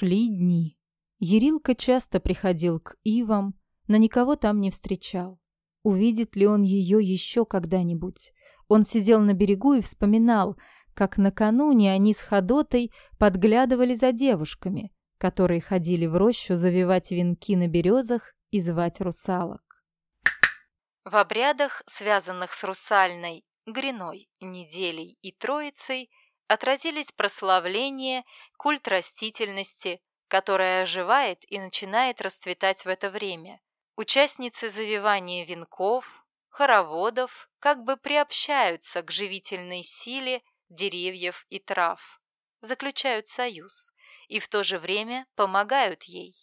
Шли дни. Ерилка часто приходил к Ивам, но никого там не встречал. Увидит ли он ее еще когда-нибудь? Он сидел на берегу и вспоминал, как накануне они с Ходотой подглядывали за девушками, которые ходили в рощу завивать венки на березах и звать русалок. В обрядах, связанных с русальной, гриной, неделей и троицей, отразились прославление, культ растительности, которая оживает и начинает расцветать в это время, участницы завивания венков, хороводов как бы приобщаются к живительной силе деревьев и трав, заключают союз и в то же время помогают ей.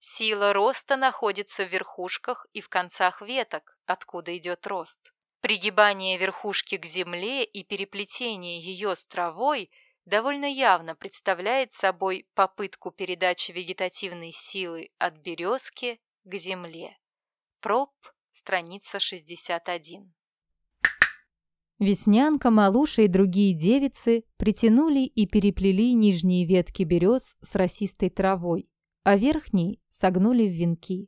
Сила роста находится в верхушках и в концах веток, откуда идет рост. Пригибание верхушки к земле и переплетение ее с травой довольно явно представляет собой попытку передачи вегетативной силы от березки к земле. Проб, страница 61. Веснянка, Малуша и другие девицы притянули и переплели нижние ветки берез с росистой травой, а верхние согнули в венки.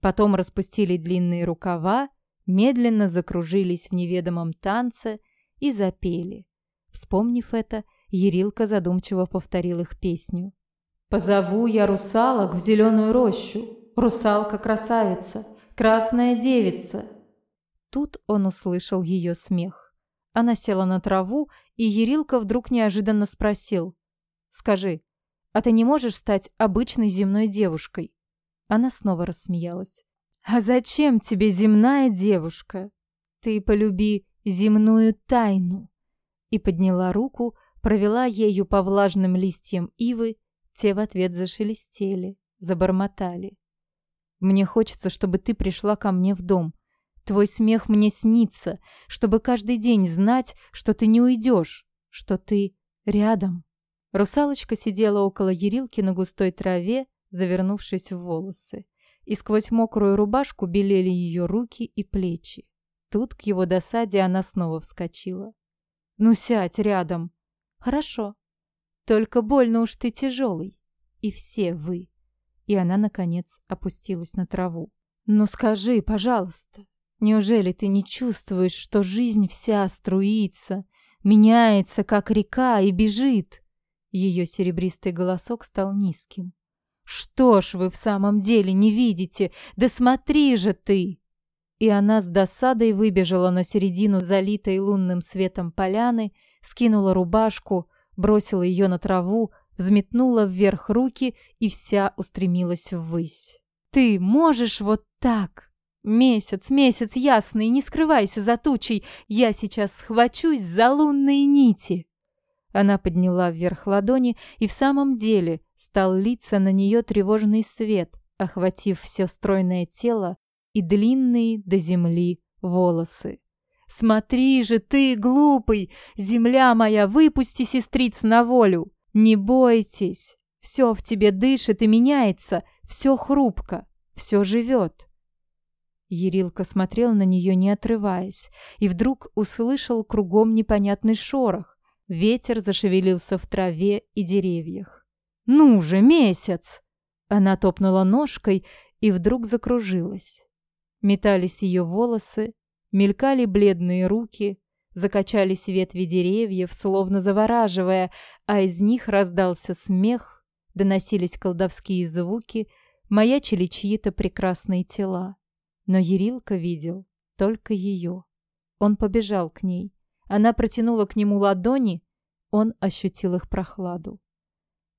Потом распустили длинные рукава, медленно закружились в неведомом танце и запели. Вспомнив это, Ерилка задумчиво повторил их песню. «Позову я русалок в зеленую рощу, русалка-красавица, красная девица». Тут он услышал ее смех. Она села на траву, и Ерилка вдруг неожиданно спросил. «Скажи, а ты не можешь стать обычной земной девушкой?» Она снова рассмеялась. А зачем тебе земная девушка? Ты полюби земную тайну. И подняла руку, провела ею по влажным листьям ивы, те в ответ зашелестели, забормотали. Мне хочется, чтобы ты пришла ко мне в дом. Твой смех мне снится, чтобы каждый день знать, что ты не уйдешь, что ты рядом. Русалочка сидела около ерилки на густой траве, завернувшись в волосы и сквозь мокрую рубашку белели ее руки и плечи. Тут к его досаде она снова вскочила. «Ну сядь рядом!» «Хорошо. Только больно уж ты тяжелый. И все вы!» И она, наконец, опустилась на траву. «Ну скажи, пожалуйста, неужели ты не чувствуешь, что жизнь вся струится, меняется, как река, и бежит?» Ее серебристый голосок стал низким. «Что ж вы в самом деле не видите? Да смотри же ты!» И она с досадой выбежала на середину залитой лунным светом поляны, скинула рубашку, бросила ее на траву, взметнула вверх руки и вся устремилась ввысь. «Ты можешь вот так?» «Месяц, месяц ясный, не скрывайся за тучей, я сейчас схвачусь за лунные нити!» Она подняла вверх ладони, и в самом деле стал литься на нее тревожный свет, охватив все стройное тело и длинные до земли волосы. «Смотри же, ты глупый! Земля моя, выпусти сестриц на волю! Не бойтесь! Все в тебе дышит и меняется, все хрупко, все живет!» Ерилка смотрел на нее, не отрываясь, и вдруг услышал кругом непонятный шорох, Ветер зашевелился в траве и деревьях. «Ну же, месяц!» Она топнула ножкой и вдруг закружилась. Метались ее волосы, мелькали бледные руки, закачались ветви деревьев, словно завораживая, а из них раздался смех, доносились колдовские звуки, маячили чьи-то прекрасные тела. Но Ерилка видел только ее. Он побежал к ней. Она протянула к нему ладони, он ощутил их прохладу.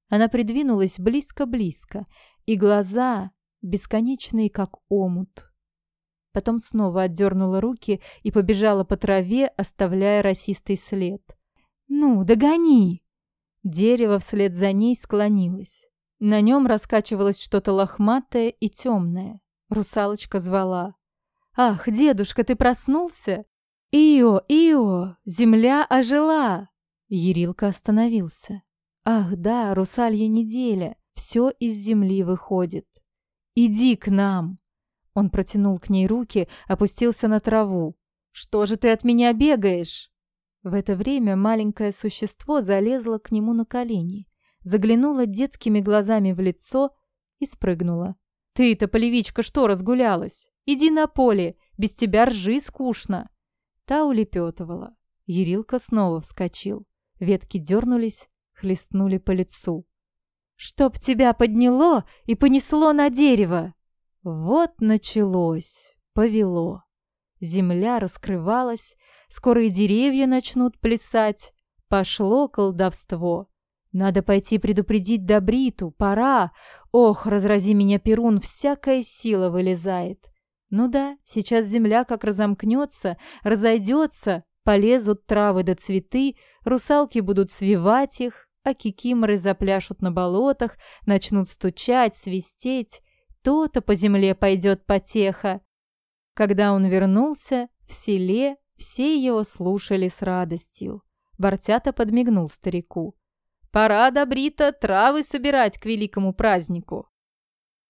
Она придвинулась близко-близко, и глаза, бесконечные как омут. Потом снова отдернула руки и побежала по траве, оставляя расистый след. «Ну, догони!» Дерево вслед за ней склонилось. На нем раскачивалось что-то лохматое и темное. Русалочка звала. «Ах, дедушка, ты проснулся?» «Ио, Ио, земля ожила!» Ерилка остановился. «Ах да, русалья неделя, все из земли выходит. Иди к нам!» Он протянул к ней руки, опустился на траву. «Что же ты от меня бегаешь?» В это время маленькое существо залезло к нему на колени, заглянуло детскими глазами в лицо и спрыгнуло. «Ты-то, полевичка, что разгулялась? Иди на поле, без тебя ржи скучно!» Та улепетывала. Ерилка снова вскочил. Ветки дернулись, хлестнули по лицу. «Чтоб тебя подняло и понесло на дерево!» Вот началось, повело. Земля раскрывалась, скоро и деревья начнут плясать. Пошло колдовство. Надо пойти предупредить Добриту, пора. Ох, разрази меня, Перун, всякая сила вылезает. Ну да, сейчас земля как разомкнется, разойдется, полезут травы да цветы, русалки будут свивать их, а кикиморы запляшут на болотах, начнут стучать, свистеть. То-то по земле пойдет потеха. Когда он вернулся, в селе все его слушали с радостью. Бортята подмигнул старику. «Пора, Добрита, травы собирать к великому празднику!»